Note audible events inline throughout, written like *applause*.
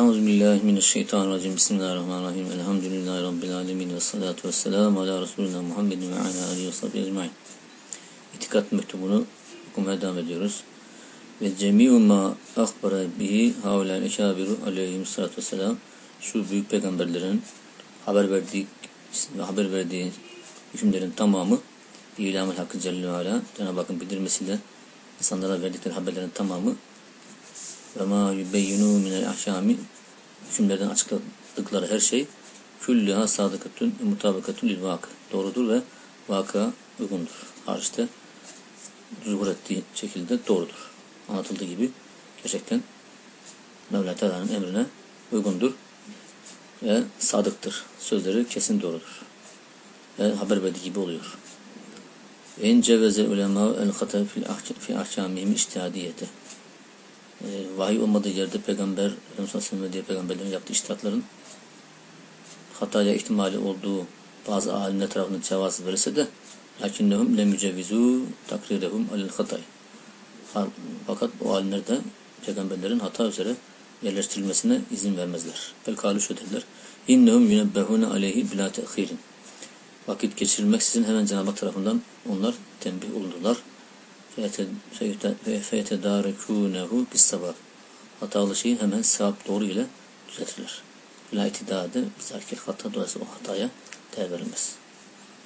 Euzu billahi mineşşeytanirracim. Bismillahirrahmanirrahim. Elhamdülillahi rabbil alamin ve salatu vesselamu ala resulina Muhammedin ve ala alihi ve sahbihi ecmaîn. İtikat mektubunu okumaya devam ediyoruz. Ve cemi'u ma akhbara bihi haulâ eşâbiru aleyhimussalatu vesselam şu büyük peygamberlerin haber verdiği ve haber verdiği hükümlerin tamamı İlamül Hakkı Celle ve Ala Cenab-ı Hakk'ın bildirmesiyle insanlara verdikleri haberlerin tamamı ve ma yubeyyinu minel ahşami hükümlerden açıkladıkları her şey küllüha sadıkatun mutabakatun lil vakı doğrudur ve vaka uygundur. Hariçte zuhur ettiği şekilde doğrudur. Anlatıldığı gibi gerçekten Mevla Teala'nın emrine uygundur ve sadıktır. Sözleri kesin doğrudur. Ve haber verdiği gibi oluyor. En ceveze ulema el hata fi ahkamihim iştihadiyete. E, vahiy olmadığı yerde peygamber Efendimiz diye peygamberlerin yaptığı iştihatların hataya ihtimali olduğu bazı alimler tarafından cevaz verirse de lakinnehum lem yücevizu takrirehum alel hatay. Fakat o alimler de peygamberlerin hata üzere yerleştirilmesine izin vermezler. Belkalu şu derler. İnnehum yunebbehune aleyhi bila te'khirin. Vakit geçirilmeksizin hemen Cenab-ı Hak tarafından onlar tembih olundular feyetedârekûnehu bis sabah. Hatalı şeyi hemen sevap doğru ile düzeltilir. La itidâde zarkil hatta dolayısıyla o hataya değer verilmez.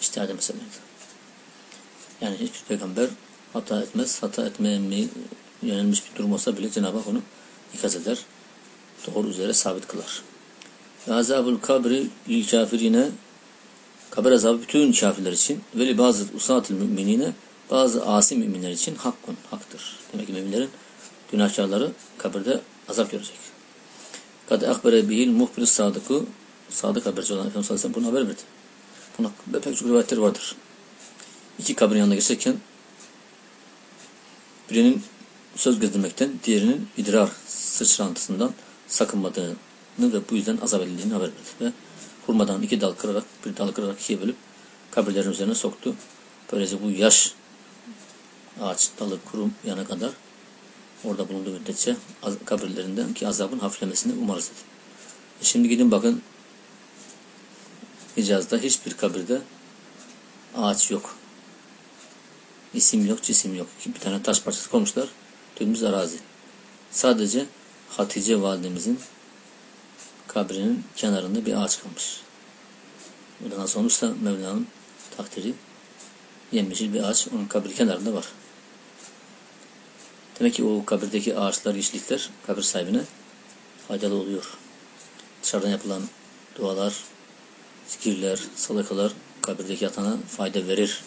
İşte adem meseleydi. Yani hiçbir peygamber hata etmez. Hata etmeye mi yönelmiş bir durum olsa bile Cenab-ı Hak onu ikaz eder. Doğru üzere sabit kılar. Ve azabul kabri lil kafirine kabir azabı bütün kafirler için ve li bazı usatil müminine bazı asi müminler için hakkun, haktır. Demek ki müminlerin günahkarları kabirde azap görecek. Kad akbere bihil muhbir sadıkı sadık haberci olan Efendimiz Aleyhisselam bunu haber verdi. Buna pek çok rivayetler vardır. İki kabrin yanına geçerken birinin söz gezdirmekten, diğerinin idrar sıçrantısından sakınmadığını ve bu yüzden azap edildiğini haber verdi. Ve hurmadan iki dal kırarak, bir dal kırarak ikiye bölüp kabirlerin üzerine soktu. Böylece bu yaş ağaç dalı kurum yana kadar orada bulunduğu müddetçe kabirlerinden ki azabın hafiflemesini umarız dedi. E şimdi gidin bakın Hicaz'da hiçbir kabirde ağaç yok. İsim yok, cisim yok. Bir tane taş parçası koymuşlar. Dümdüz arazi. Sadece Hatice validemizin kabrinin kenarında bir ağaç kalmış. Bu da nasıl olmuşsa Mevla'nın takdiri yemyeşil bir ağaç onun kabri kenarında var. Demek ki o kabirdeki ağaçlar, yeşillikler kabir sahibine faydalı oluyor. Dışarıdan yapılan dualar, zikirler, salakalar kabirdeki yatana fayda verir.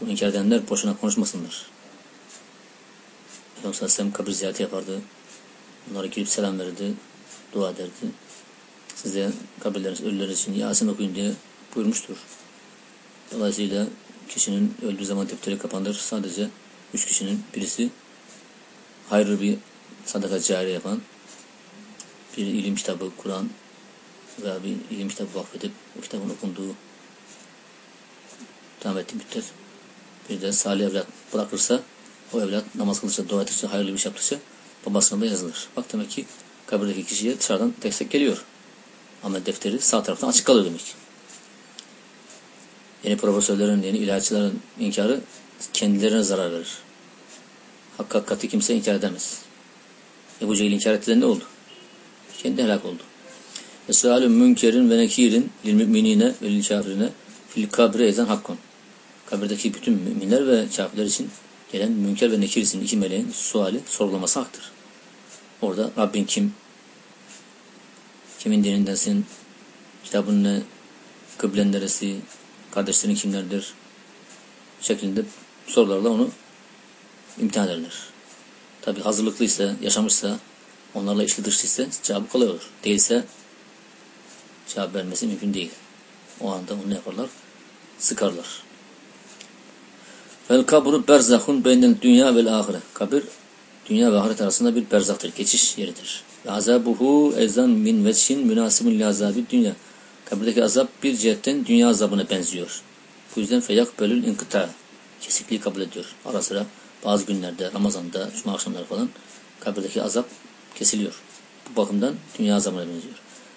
Bu inkar edenler boşuna konuşmasınlar. Efendimiz Aleyhisselam kabir ziyareti yapardı. Onlara girip selam verirdi, dua ederdi. Size kabirleriniz, ölüler için Yasin okuyun diye buyurmuştur. Dolayısıyla kişinin öldüğü zaman defteri kapanır. Sadece üç kişinin birisi hayırlı bir sadaka cari yapan, bir ilim kitabı Kur'an veya bir ilim kitabı vakfedip o kitabın okunduğu devam ettiği müddet bir de salih evlat bırakırsa o evlat namaz kılırsa, dua ettikçe, hayırlı bir iş yaptıkça babasına da yazılır. Bak demek ki kabirdeki kişiye dışarıdan destek geliyor. Amel defteri sağ taraftan açık kalıyor demek. Yeni profesörlerin, yeni ilaççıların inkarı kendilerine zarar verir. Hakkı hakikati kimse inkar edemez. Ebu Cehil inkar ettiğinde ne oldu? Kendi helak oldu. Ve sualü münkerin ve nekirin lil müminine ve lil kafirine fil kabri ezen hakkon. Kabirdeki bütün müminler ve kafirler için gelen münker ve nekir isimli iki meleğin suali sorgulaması haktır. Orada Rabbin kim? Kimin dinindensin? Kitabın ne? Kıblen neresi? Kardeşlerin kimlerdir? Şeklinde sorularla onu imtihan ederler. Tabi hazırlıklıysa, yaşamışsa, onlarla işli dışlıysa cevabı kolay olur. Değilse cevap vermesi mümkün değil. O anda onu ne yaparlar? Sıkarlar. Vel kabru berzahun beynel dünya vel ahire. Kabir dünya ve ahiret arasında bir berzaktır, geçiş yeridir. Azabuhu ezan min veçhin münasibun li dünya. Kabirdeki azap bir cihetten dünya azabına benziyor. Bu yüzden feyak bölül inkıta. Kesikliği kabul ediyor. Ara sıra bazı günlerde, Ramazan'da, Cuma akşamları falan kabirdeki azap kesiliyor. bu bakımdan dünya azabına benziyor.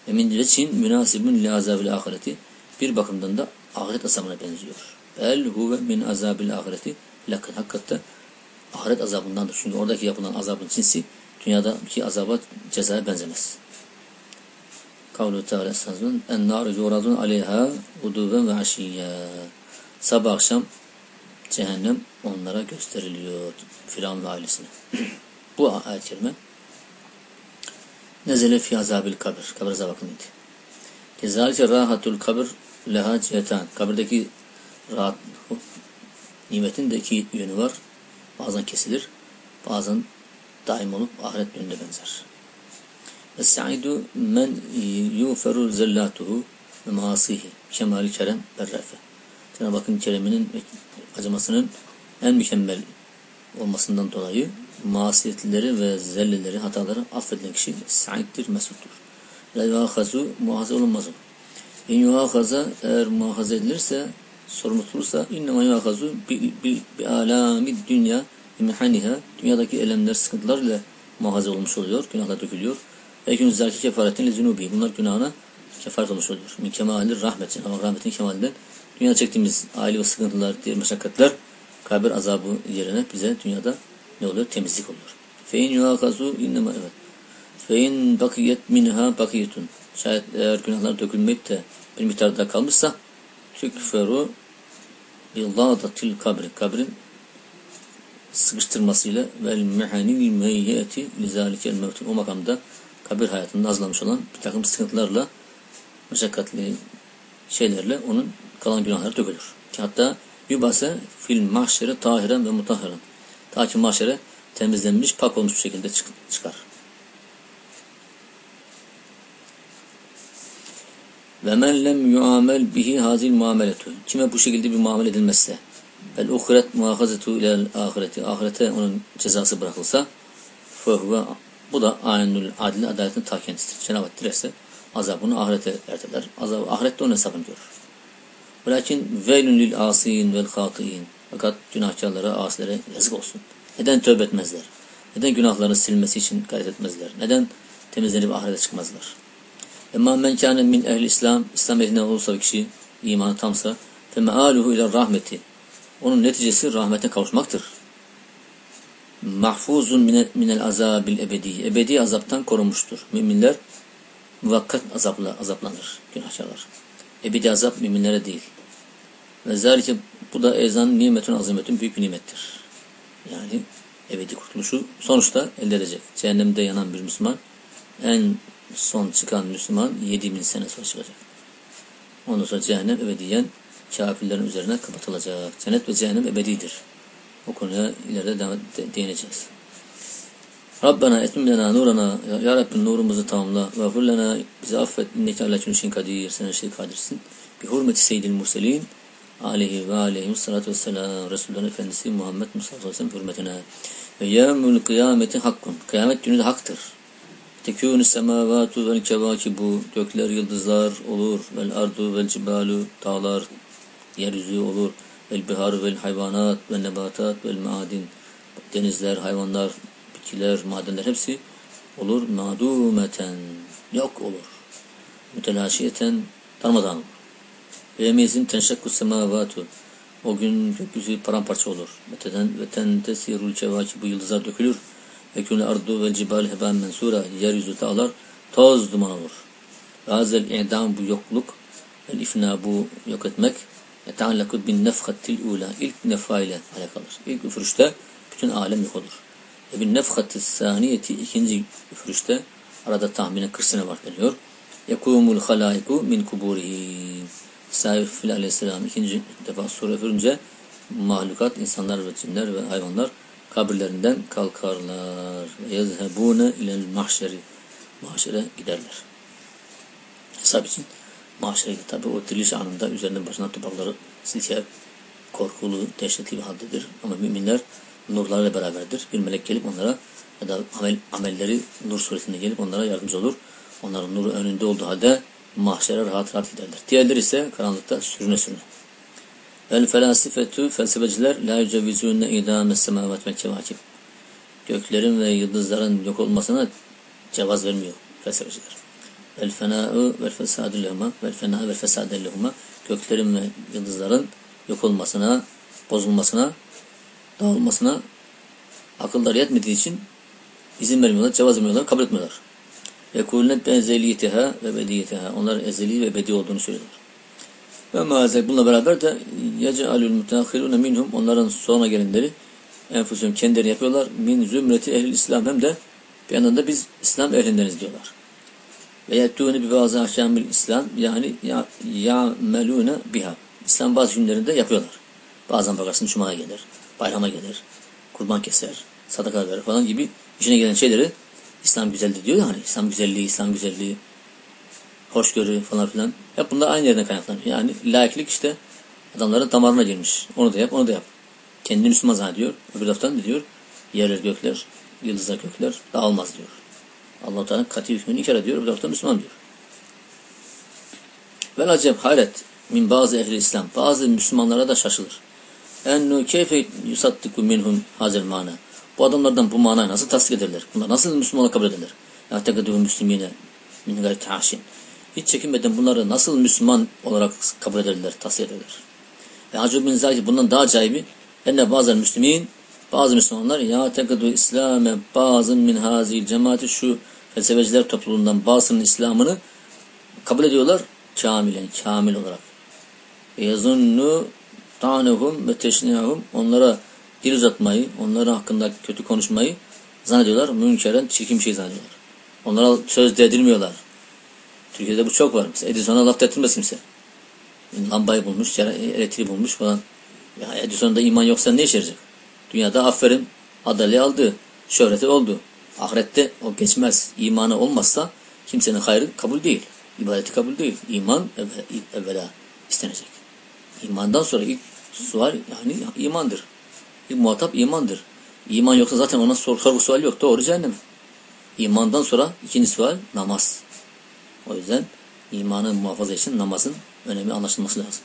Ve min veçin münasibun li azabil ahireti bir bakımdan da ahiret azabına benziyor. El huve min azabil ahireti lakin hakikatte ahiret azabındandır. Çünkü oradaki yapılan azabın cinsi dünyadaki azaba cezaya benzemez. Kavlu Teala esasının en nar yuradun aleyha uduven ve aşiyya. Sabah akşam cehennem onlara gösteriliyor. Firavun ve ailesine. *clears throat* Bu ayet-i kerime nezele fi azabil kabir. Kabir azabı hakkındaydı. Kezalike rahatul kabir leha cihetan. Kabirdeki rahat nimetin de iki yönü var. Bazen kesilir. Bazen daim olup ahiret yönünde benzer. Es-sa'idu men yuferu zellatuhu ve masihi. Kemali kerem berrefe. Cenab-ı Hakk'ın kereminin ve acımasının en mükemmel olmasından dolayı masiyetleri ve zelleleri, hataları affedilen kişi sa'iddir, mesuttur. La yuhazu muhaze olunmaz o. İn yuhaza eğer muhaze edilirse, sorumlu tutulursa innema yuhazu bi, bi, bi alami dünya imhaniha dünyadaki elemler, sıkıntılar ile muhaze olmuş oluyor, günahlar dökülüyor. Ve gün zâki kefaretin zunubi. Bunlar günahına kefaret olmuş oluyor. Min kemalir rahmetin ama rahmetin kemalinden dünyada çektiğimiz aile ve sıkıntılar, diğer meşakkatler kabir azabı yerine bize dünyada ne oluyor? Temizlik oluyor. Fein yuhakazu innema evet. Fein bakiyet minha bakiyetun. Şayet eğer günahlar dökülmeyip de bir miktarda kalmışsa tükferu billadatil kabri. Kabrin sıkıştırmasıyla vel mehanil meyyeti lizalikel mevtun. O makamda kabir hayatında azlamış olan bir takım sıkıntılarla meşakkatli şeylerle onun kalan günahları dökülür. Ki hatta yubase fil mahşere tahiren ve mutahhiren. Ta ki mahşere temizlenmiş, pak olmuş bir şekilde çıkar. Ve men lem yuamel bihi hazil muameletu. Kime bu şekilde bir muamele edilmezse el uhiret muhafazetu ile ahireti. Ahirete onun cezası bırakılsa fehuve bu da aynül adil adaletin ta kendisidir. Cenab-ı Hak dilerse azabını ahirete erteler. Azabı ahirette onun hesabını görür. Velakin veylün lil asiyin vel hatiyin. Fakat günahkarlara, asilere yazık olsun. Neden tövbe etmezler? Neden günahlarını silmesi için gayret etmezler? Neden temizlenip ahirete çıkmazlar? Emma men kâne min ehli İslam, İslam ehlinden olursa bir kişi, imanı tamsa, fe mealuhu ile rahmeti. Onun neticesi rahmete kavuşmaktır. Mahfuzun minel azabil ebedi. Ebedi azaptan korunmuştur. Müminler muvakkat azapla azaplanır günahkarlar. Ebedi azap müminlere değil. Ve zalike bu da ezan nimetün azametün büyük bir nimettir. Yani ebedi kurtuluşu sonuçta elde edecek. Cehennemde yanan bir Müslüman en son çıkan Müslüman 7000 sene sonra çıkacak. Ondan sonra cehennem ebediyen kafirlerin üzerine kapatılacak. Cennet ve cehennem ebedidir. O konuya ileride de, değineceğiz. Rabbena etmim lena nurana ya Rabbim nurumuzu tamamla ve fırlana bizi affet inneke ala külli kadir sen her şey kadirsin. Bi hurmeti seyyidil murselin aleyhi ve aleyhi salatu vesselam Resulullah Efendisi Muhammed Mustafa Aleyhisselam hürmetine ve yevmül kıyameti hakkun kıyamet günü de haktır. Tekûnü semavatu vel kevakibu gökler yıldızlar olur vel ardu vel cibalu dağlar yeryüzü olur vel biharu vel hayvanat ve nebatat vel maadin denizler hayvanlar bitkiler, madenler hepsi olur. Madumeten yok olur. Mütelaşiyeten darmadan olur. Ve yemizin tenşekkus semavatu o gün gökyüzü paramparça olur. Veteden ve tentesirul çevaki bu yıldızlar dökülür. Ve künle ardu vel cibal heben mensura yeryüzü dağlar toz duman olur. Razel idam bu yokluk el ifna bu yok etmek yeteallakut bin nefhattil ula ilk nefa ile alakalıdır. İlk üfürüşte bütün alem yok olur. Ve bin nefhatı saniyeti ikinci üfürüşte arada tahminen 40 sene var deniyor. Yekumul halaiku min kuburihi. İsrail aleyhisselam ikinci defa soru üfürünce mahlukat, insanlar ve cinler ve hayvanlar kabirlerinden kalkarlar. Ve yezhebune ilel mahşeri. Mahşere giderler. Hesap için mahşere gider. Tabi o diriliş anında üzerinden başına toprakları silkeler korkulu, dehşetli bir haldedir. Ama müminler nurlarla beraberdir. Bir melek gelip onlara ya da amel, amelleri nur suretinde gelip onlara yardımcı olur. Onların nuru önünde olduğu halde mahşere rahat rahat giderler. Diğerleri ise karanlıkta sürüne sürüne. Vel felasifetü felsefeciler la yücevizûne idâme semâvet ve kevâkib. Göklerin ve yıldızların yok olmasına cevaz vermiyor felsefeciler. Vel fenâ'u vel fesâdü lehuma vel fenâ'u vel fesâdü lehuma göklerin ve yıldızların yok olmasına, bozulmasına, dağılmasına akılları yetmediği için izin vermiyorlar, cevaz vermiyorlar, kabul etmiyorlar. Ve kulnet ezeliyetiha ve bediyetiha. Onlar ezeli ve bedi olduğunu söylüyorlar. Ve maalesef bununla beraber de yece'alül müteahhirune minhum onların sonra gelenleri enfüsüm kendileri yapıyorlar. Min zümreti ehl İslam hem de bir yandan da biz İslam ehlindeniz diyorlar. Ve yettûne bi bazı ahkamil İslam yani ya, ya'melûne biha. İslam bazı günlerinde yapıyorlar. Bazen bakarsın Cuma'ya gelir, bayrama gelir, kurban keser, sadaka verir falan gibi işine gelen şeyleri İslam güzeldir diyor ya hani İslam güzelliği, İslam güzelliği, hoşgörü falan filan. Hep bunlar aynı yerden kaynaklanıyor. Yani laiklik işte adamların damarına girmiş. Onu da yap, onu da yap. Kendini Müslüman zannediyor. Öbür taraftan da diyor yerler gökler, yıldızlar gökler dağılmaz diyor. Allah-u Teala katı hükmünü inkar ediyor. Öbür taraftan Müslüman diyor. Vel acep hayret min bazı ehli İslam. Bazı Müslümanlara da şaşılır. Ennu keyfe yusattiku minhum hazel mana. Bu adamlardan bu manayı nasıl tasdik ederler? Bunlar nasıl Müslümanla kabul ederler? Ya tegaduhu müslimine min gayri taşin. Hiç çekinmeden bunları nasıl Müslüman olarak kabul ederler, tasdik ederler? Ve acaba bin zalik bundan daha acayibi enne bazı müslümin bazı Müslümanlar ya tekadu İslam'e bazı min hazil cemaati şu felsefeciler topluluğundan bazısının İslam'ını kabul ediyorlar kamilen, kamil olarak. Yazunnu ta'nehum ve teşnihum onlara dil uzatmayı, onların hakkında kötü konuşmayı zannediyorlar. Münkeren çirkin bir şey zannediyorlar. Onlara söz edilmiyorlar. Türkiye'de bu çok var. Mesela Edison'a laf ettirmez kimse. Lambayı bulmuş, elektriği bulmuş falan. Ya Edison'da iman yoksa ne işe yarayacak? Dünyada aferin, adalet aldı, şöhreti oldu. Ahirette o geçmez. İmanı olmazsa kimsenin hayrı kabul değil. İbadeti kabul değil. İman evvela istenecek. İmandan sonra ilk sual yani imandır. İlk muhatap imandır. İman yoksa zaten ona soru, soru sual yok. Doğru cehennem. İmandan sonra ikinci sual namaz. O yüzden imanı muhafaza için namazın önemi anlaşılması lazım.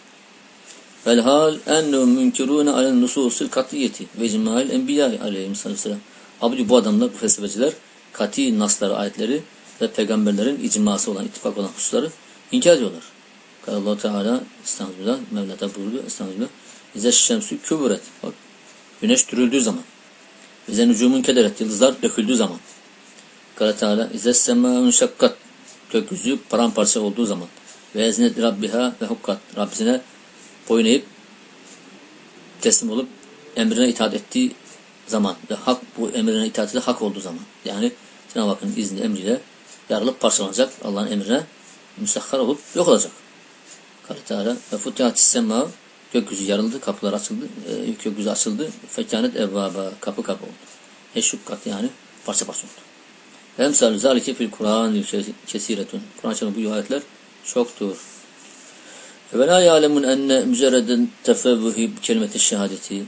Velhal ennu münkirûne alen nususil katiyeti ve icmail enbiya aleyhisselam. Abi bu adamlar, bu felsefeciler kati nasları, ayetleri ve peygamberlerin icması olan, ittifak olan hususları inkar ediyorlar. Allah Teala estağfirullah Mevla'da buyurdu estağfirullah. İze şemsü kübret. Bak güneş dürüldüğü zaman. İze nücumun kederet. Yıldızlar döküldüğü zaman. Allah Teala İze semâun şakkat. Gökyüzü paramparça olduğu zaman. Ve eznet rabbiha ve hukkat. Rabbisine boyun eğip teslim olup emrine itaat ettiği zaman ve hak bu emrine itaat ile hak olduğu zaman. Yani Cenab-ı Hakk'ın izni emriyle yarılıp parçalanacak. Allah'ın emrine müsahhar olup yok olacak. Kâle Teala ve futihatis sema gökyüzü yarıldı, kapılar açıldı, e, gökyüzü açıldı. Fekânet evvâba kapı kapı oldu. Eşşukkat yani parça parça oldu. Emsal zalike fil Kur'an kesiretun. Kur'an-ı bu ayetler çoktur. Ve la ya'lemun enne mücerreden tefevvuhi kelimeti şehadeti.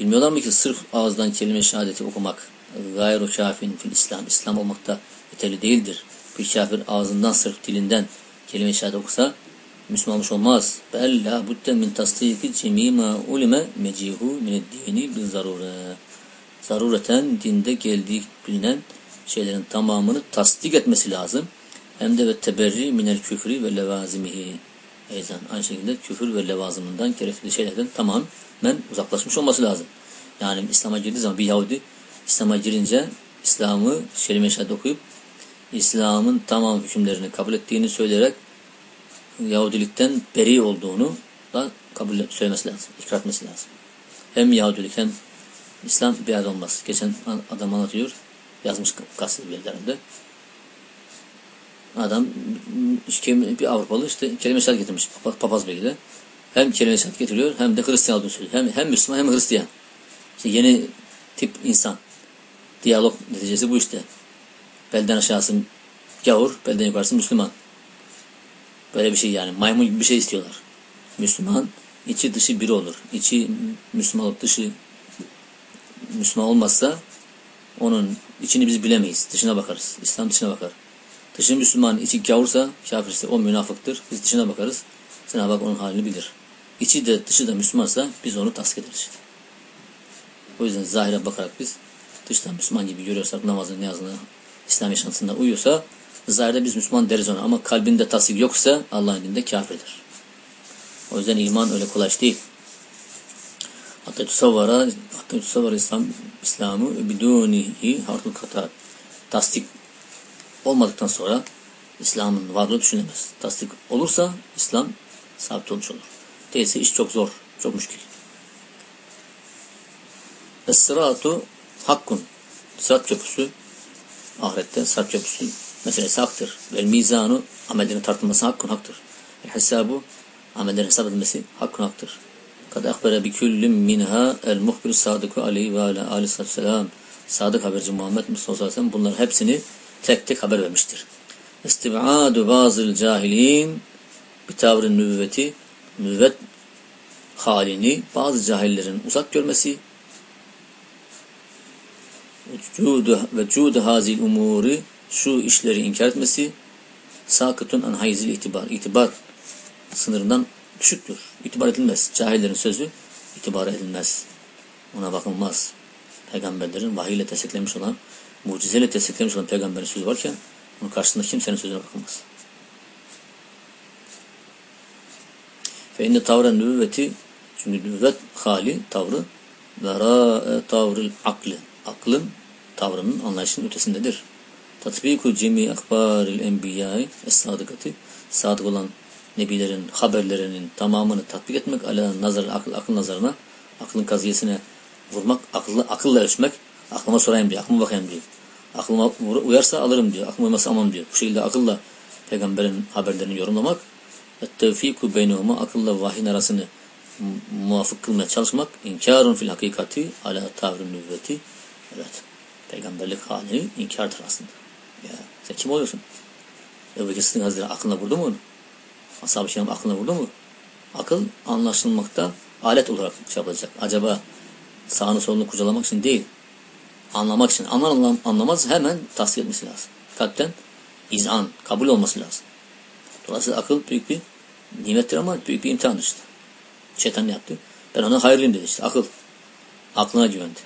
Bilmiyorlar mı ki sırf ağızdan kelime şehadeti okumak gayru kafin fil İslam. İslam olmakta yeterli değildir. Bir kafir ağzından sırf dilinden kelime şehadet okusa Müslüman olmuş olmaz. Bel la min tasdiki cemi ma ulime mecihu min dini bil zarure. Zarureten dinde geldiği bilinen şeylerin tamamını tasdik etmesi lazım. Hem de ve teberri minel küfri ve levazimihi. Eyzan aynı şekilde küfür ve levazımından gerekli şeylerden tamamen uzaklaşmış olması lazım. Yani İslam'a girdiği zaman bir Yahudi İslam'a girince İslam'ı kelime şehadet okuyup İslam'ın tamam hükümlerini kabul ettiğini söyleyerek Yahudilikten beri olduğunu da kabul söylemesi lazım, ikrar etmesi lazım. Hem Yahudilik hem İslam bir arada olmaz. Geçen adam anlatıyor, yazmış gazete bir yerlerinde. Adam bir Avrupalı işte kelime şehadet getirmiş papaz beyle. Hem kelime şehadet getiriyor hem de Hristiyan olduğunu söylüyor. Hem, hem Müslüman hem Hristiyan. İşte yeni tip insan. Diyalog neticesi bu işte. Belden aşağısı gavur, belden yukarısı Müslüman. Böyle bir şey yani. Maymun gibi bir şey istiyorlar. Müslüman içi dışı biri olur. İçi Müslüman olup dışı Müslüman olmazsa onun içini biz bilemeyiz. Dışına bakarız. İslam dışına bakar. Dışı Müslüman, içi gavursa, kafirse o münafıktır. Biz dışına bakarız. Cenab-ı Hak onun halini bilir. İçi de dışı da Müslümansa biz onu tasdik ederiz. O yüzden zahire bakarak biz dıştan Müslüman gibi görüyorsak namazını, niyazını, İslam yaşantısında uyuyorsa zahirde biz Müslüman deriz ona ama kalbinde tasdik yoksa Allah'ın dinde kafirdir. O yüzden iman öyle kolay değil. Hatta tusavvara hatta tusavvara İslam İslam'ı bidunihi harful kata tasdik olmadıktan sonra İslam'ın varlığı düşünemez. Tasdik olursa İslam sabit olmuş olur. Değilse iş çok zor, çok müşkil. Es-sıratu hakkun. Sırat köprüsü ahirette sırat köprüsü meselesi haktır. Vel mizanu amellerin tartılması hakkın haktır. El hesabu amellerin hesap edilmesi hakkın haktır. Kad akbere bi küllüm minha el muhbir sadıku aleyhi ve ala aleyhisselam Sadık haberci Muhammed Mustafa sallallahu aleyhi ve bunların hepsini tek tek haber vermiştir. İstibadu bazıl cahilin bir tavrın nübüvveti nübüvvet halini bazı cahillerin uzak görmesi ve cudu hazil umuri şu işleri inkar etmesi sakıtun an hayzil itibar itibar sınırından düşüktür. İtibar edilmez. Cahillerin sözü itibar edilmez. Ona bakılmaz. Peygamberlerin vahiyle desteklemiş olan, mucizeyle desteklemiş olan peygamberin sözü varken onun karşısında kimsenin sözüne bakılmaz. Fe inne tavren nübüvveti çünkü nübüvvet hali, tavrı vera tavrıl aklı. Aklın tavrının anlayışının ötesindedir. Tatbiku cemi akbaril enbiyai es-sadıkati sadık olan nebilerin haberlerinin tamamını tatbik etmek ala nazar akıl, akıl nazarına aklın kaziyesine vurmak akıllı, akılla ölçmek aklıma sorayım diyor aklıma bakayım diyor. Aklıma uyarsa alırım diyor aklıma uymasa amam diyor. Bu şekilde akılla peygamberin haberlerini yorumlamak tevfiku beynehuma akılla vahyin arasını muvafık kılmaya çalışmak inkarun fil hakikati ala tavrın nüvveti. Evet peygamberlik halini inkardır aslında ya sen kim oluyorsun Ebu Bekir Sıddık Hazretleri aklına vurdu mu onu Ashab-ı Kiram aklına vurdu mu? Akıl anlaşılmakta alet olarak şey. Acaba sağını solunu kucalamak için değil, anlamak için. Anlar anlam, anlamaz hemen tasdik etmesi lazım. Kalpten izan, kabul olması lazım. Dolayısıyla akıl büyük bir nimettir ama büyük bir imtihandır işte. Şeytan ne yaptı? Ben ona hayırlıyım dedi işte. Akıl. Aklına güvendi.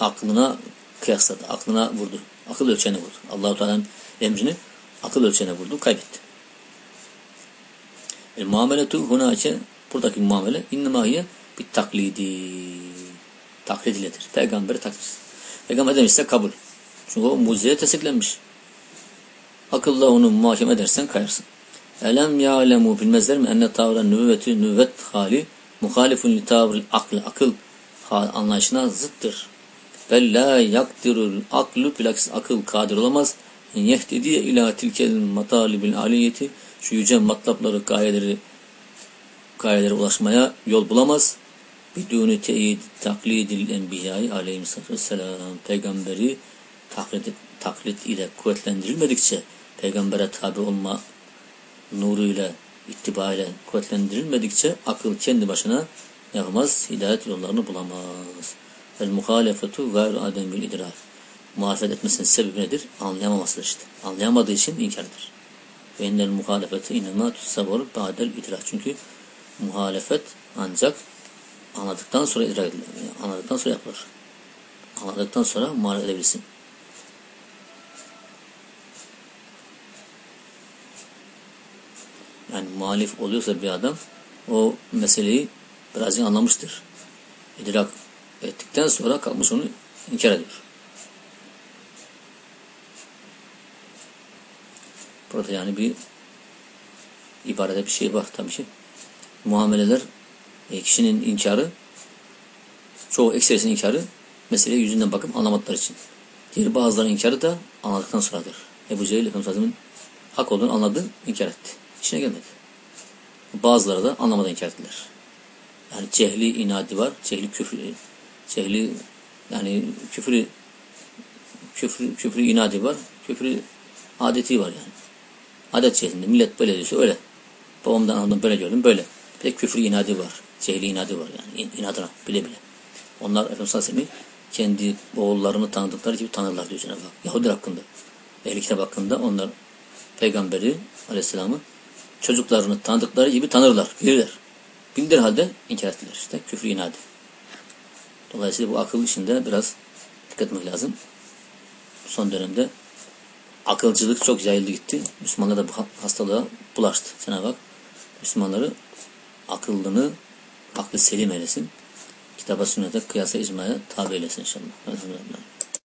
Aklına kıyasladı. Aklına vurdu. Akıl ölçeğine vurdu. Allahu Teala'nın emrini akıl ölçeğine vurdu. Kaybetti. El muameletu hunake buradaki muamele innemahiye bir taklidi. Taklit iledir. Peygamberi taklit. Peygamber demişse kabul. Çünkü o mucizeye tesirlenmiş. Akılla onu muhakeme edersen kayarsın. Elem ya'lemu bilmezler mi enne tavra nüvveti nüvvet hali muhalifun li tavril akl akıl anlayışına zıttır. Ve la yakdirul aklu bilakis akıl kadir olamaz. Yehtediye ila tilkel matalibil aliyeti şu yüce matlapları, gayeleri, gayelere ulaşmaya yol bulamaz. Bidûnü teyid taklidil enbiyayı aleyhissalatü vesselam peygamberi taklit, taklit ile kuvvetlendirilmedikçe peygambere tabi olma nuruyla ittiba ile kuvvetlendirilmedikçe akıl kendi başına yapamaz, hidayet yollarını bulamaz. Vel muhalefetu gayr ademil idrak. Muhalefet etmesinin sebebi nedir? Anlayamamasıdır işte. Anlayamadığı için inkardır. Ve innel muhalefeti inema tutsabor ba'del idrak. Çünkü muhalefet ancak anladıktan sonra idrak edilir. Yani anladıktan sonra yapılır. Anladıktan sonra muhalefet edebilirsin. Yani muhalif oluyorsa bir adam o meseleyi birazcık anlamıştır. İdrak ettikten sonra kalkmış onu inkar ediyor. Burada yani bir ibarede bir şey var tabii ki. Muameleler e, kişinin inkarı çoğu ekserisinin inkarı meseleye yüzünden bakıp anlamadıkları için. Diğer bazılarının inkarı da anladıktan sonradır. Ebu Cehil Efendimiz Hazretleri'nin hak olduğunu anladı, inkar etti. İşine gelmedi. Bazıları da anlamadan inkar ettiler. Yani cehli inadi var, cehli küfrü, cehli yani küfrü küfrü, küfrü inadi var, küfrü adeti var yani. Adet şeklinde millet böyle diyorsa öyle. Babamdan anladım böyle gördüm böyle. Bir de küfür inadı var. Cehli inadı var yani inadına bile bile. Onlar Efendimiz Aleyhisselam'ı kendi oğullarını tanıdıkları gibi tanırlar diyor Cenab-ı Hak. Yahudiler hakkında. Ehli kitap hakkında onlar peygamberi Aleyhisselam'ı çocuklarını tanıdıkları gibi tanırlar, bilirler. Bildir halde inkar ettiler işte küfür inadı. Dolayısıyla bu akıl işinde biraz dikkat etmek lazım. Son dönemde akılcılık çok yayıldı gitti. Müslümanlar da bu hastalığa bulaştı. Cenab-ı Hak Müslümanları akıllını aklı selim eylesin. Kitaba sünnete, kıyasa, icmaya tabi eylesin inşallah. Elhamdülillah.